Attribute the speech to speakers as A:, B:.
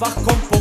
A: wach kommt